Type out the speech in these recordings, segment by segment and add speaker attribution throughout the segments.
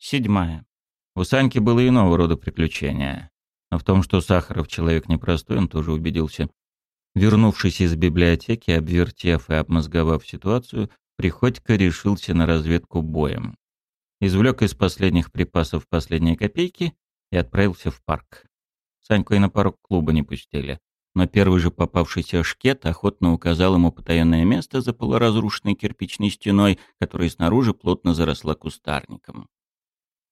Speaker 1: Седьмая. У Саньки было иного рода приключения. Но в том, что Сахаров человек непростой, он тоже убедился. Вернувшись из библиотеки, обвертев и обмозговав ситуацию, Приходько решился на разведку боем. Извлек из последних припасов последние копейки и отправился в парк. Саньку и на порог клуба не пустили. Но первый же попавшийся шкет охотно указал ему потаенное место за полуразрушенной кирпичной стеной, которая снаружи плотно заросла кустарником.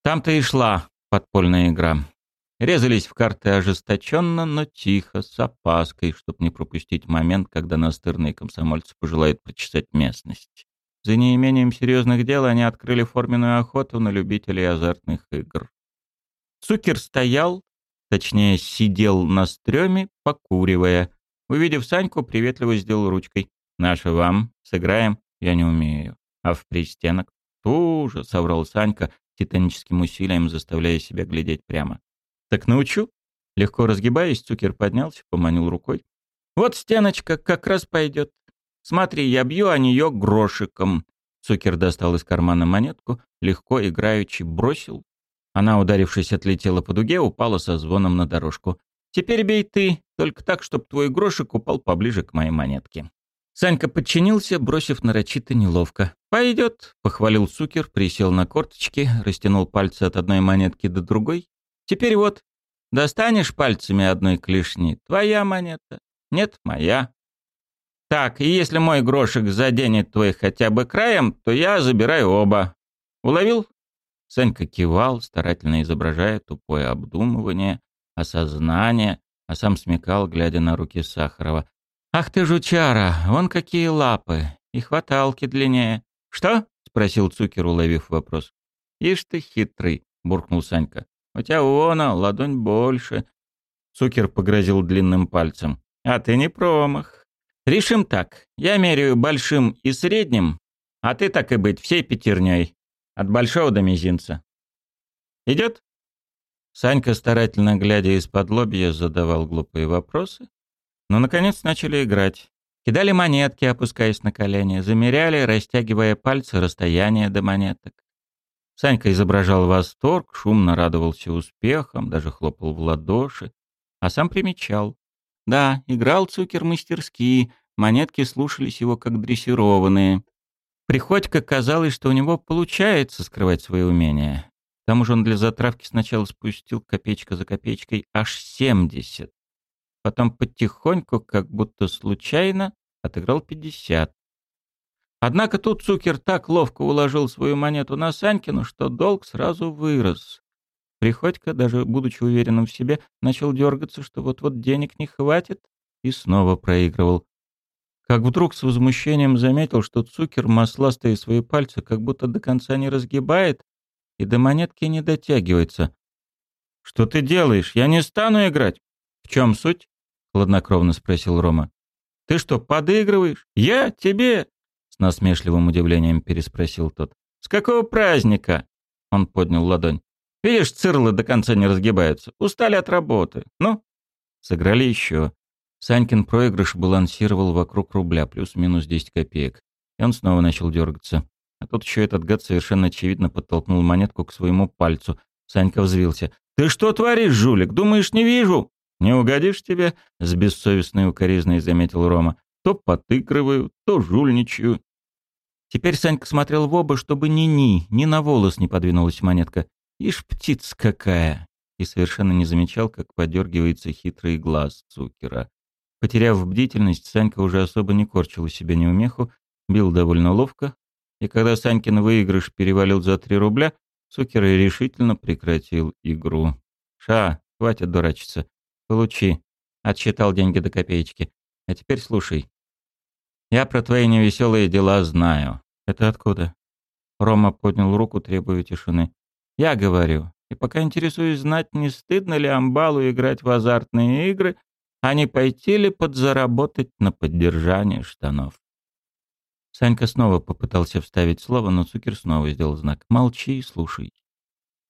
Speaker 1: Там-то и шла подпольная игра. Резались в карты ожесточенно, но тихо, с опаской, чтобы не пропустить момент, когда настырные комсомольцы пожелают прочесать местность. За неимением серьезных дел они открыли форменную охоту на любителей азартных игр. Цукер стоял, точнее сидел на стреме, покуривая. Увидев Саньку, приветливо сделал ручкой. «Наша вам, сыграем?» «Я не умею». «А в пристенок?» «Туже», — соврал Санька, титаническим усилием заставляя себя глядеть прямо. «Так научу?» Легко разгибаясь, Цукер поднялся, поманил рукой. «Вот стеночка как раз пойдет. Смотри, я бью о нее грошиком». Цукер достал из кармана монетку, легко играючи бросил. Она, ударившись, отлетела по дуге, упала со звоном на дорожку. «Теперь бей ты, только так, чтобы твой грошик упал поближе к моей монетке». Санька подчинился, бросив нарочито неловко. «Пойдет», — похвалил Цукер, присел на корточки, растянул пальцы от одной монетки до другой. «Теперь вот, достанешь пальцами одной клешни, твоя монета. Нет, моя. Так, и если мой грошек заденет твой хотя бы краем, то я забираю оба. Уловил?» Санька кивал, старательно изображая тупое обдумывание, осознание, а сам смекал, глядя на руки Сахарова. «Ах ты жучара, вон какие лапы, и хваталки длиннее». «Что?» — спросил Цукер, уловив вопрос. «Ишь ты хитрый», — буркнул Санька. «У тебя вон, ладонь больше». Цукер погрозил длинным пальцем. «А ты не промах. Решим так. Я меряю большим и средним, а ты, так и быть, всей пятерней. От большого до мизинца. Идет?» Санька, старательно глядя из-под лобья, задавал глупые вопросы, но, наконец, начали играть. Кидали монетки, опускаясь на колени, замеряли, растягивая пальцы расстояние до монеток. Санька изображал восторг, шумно радовался успехам, даже хлопал в ладоши, а сам примечал. Да, играл Цукер мастерски, монетки слушались его как дрессированные. Приходько казалось, что у него получается скрывать свои умения. К тому же он для затравки сначала спустил копеечка за копеечкой аж семьдесят потом потихоньку, как будто случайно, отыграл 50. Однако тут Цукер так ловко уложил свою монету на Санькину, что долг сразу вырос. Приходько, даже будучи уверенным в себе, начал дергаться, что вот-вот денег не хватит, и снова проигрывал. Как вдруг с возмущением заметил, что Цукер масластые свои пальцы как будто до конца не разгибает и до монетки не дотягивается. «Что ты делаешь? Я не стану играть!» «В чем суть?» — хладнокровно спросил Рома. «Ты что, подыгрываешь? Я? Тебе?» С насмешливым удивлением переспросил тот. «С какого праздника?» Он поднял ладонь. «Видишь, цирлы до конца не разгибаются. Устали от работы. Ну?» Сыграли еще. Санькин проигрыш балансировал вокруг рубля, плюс-минус 10 копеек. И он снова начал дергаться. А тут еще этот гад совершенно очевидно подтолкнул монетку к своему пальцу. Санька взвился. «Ты что творишь, жулик? Думаешь, не вижу?» «Не угодишь тебе?» — с бессовестной укоризной заметил Рома. «То потыгрываю, то жульничаю». Теперь Санька смотрел в оба, чтобы ни-ни, ни на волос не подвинулась монетка. «Ишь, птица какая!» И совершенно не замечал, как подергивается хитрый глаз Цукера. Потеряв бдительность, Санька уже особо не корчил у себя неумеху, бил довольно ловко, и когда Санькин выигрыш перевалил за три рубля, Цукер решительно прекратил игру. «Ша, хватит дурачиться. «Получи». Отсчитал деньги до копеечки. «А теперь слушай. Я про твои невеселые дела знаю». «Это откуда?» Рома поднял руку, требуя тишины. «Я говорю. И пока интересуюсь знать, не стыдно ли амбалу играть в азартные игры, а не пойти ли подзаработать на поддержание штанов». Санька снова попытался вставить слово, но Цукер снова сделал знак. «Молчи и слушай».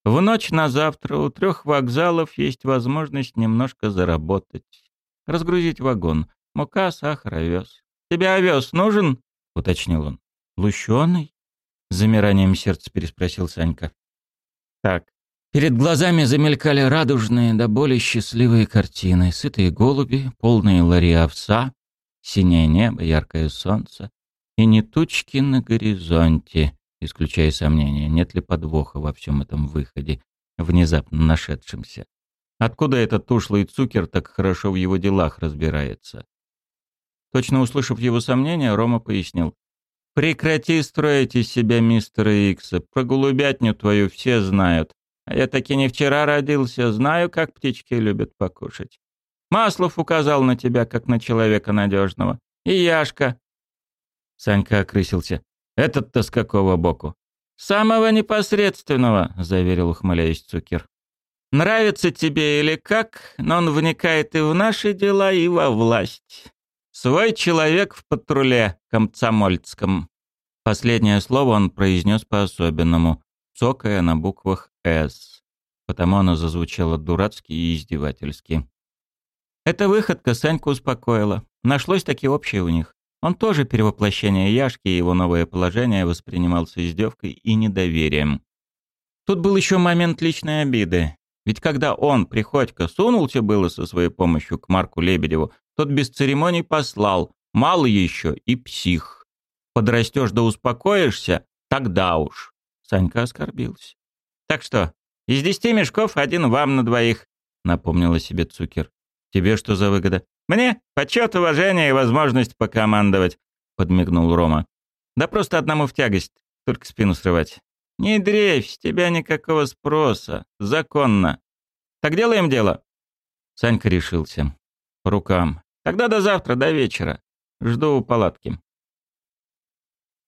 Speaker 1: В ночь на завтра у трех вокзалов есть возможность немножко заработать. Разгрузить вагон. Мука, сахар, овес. «Тебе овес нужен?» — уточнил он. «Лущеный?» — замиранием сердца переспросил Санька. Так. Перед глазами замелькали радужные до боли счастливые картины. Сытые голуби, полные лари овса, синее небо, яркое солнце и не тучки на горизонте, исключая сомнения, нет ли подвоха во всем этом выходе, внезапно нашедшемся. Откуда этот ушлый Цукер так хорошо в его делах разбирается? Точно услышав его сомнения, Рома пояснил. «Прекрати строить из себя мистера Икса. Про голубятню твою все знают. А я таки не вчера родился, знаю, как птички любят покушать. Маслов указал на тебя, как на человека надежного. И Яшка». Санька окрысился. «Этот-то с какого боку?» «Самого непосредственного», — заверил ухмыляясь Цукер. «Нравится тебе или как, но он вникает и в наши дела, и во власть. Свой человек в патруле комсомольском. Последнее слово он произнес по-особенному, цокая на буквах «С», потому оно зазвучало дурацки и издевательски. Эта выходка Саньку успокоила. Нашлось таки общее у них. Он тоже перевоплощение Яшки и его новое положение воспринимал с издевкой и недоверием. Тут был еще момент личной обиды. Ведь когда он, Приходько, сунулся было со своей помощью к Марку Лебедеву, тот без церемоний послал. Мало еще и псих. Подрастешь да успокоишься, тогда уж. Санька оскорбился. Так что, из десяти мешков один вам на двоих, напомнила себе Цукер. Тебе что за выгода? Мне почет, уважение и возможность покомандовать, подмигнул Рома. Да просто одному в тягость, только спину срывать. Не дрейфь, с тебя никакого спроса. Законно. Так делаем дело. Санька решился. По рукам. Тогда до завтра, до вечера. Жду у палатки.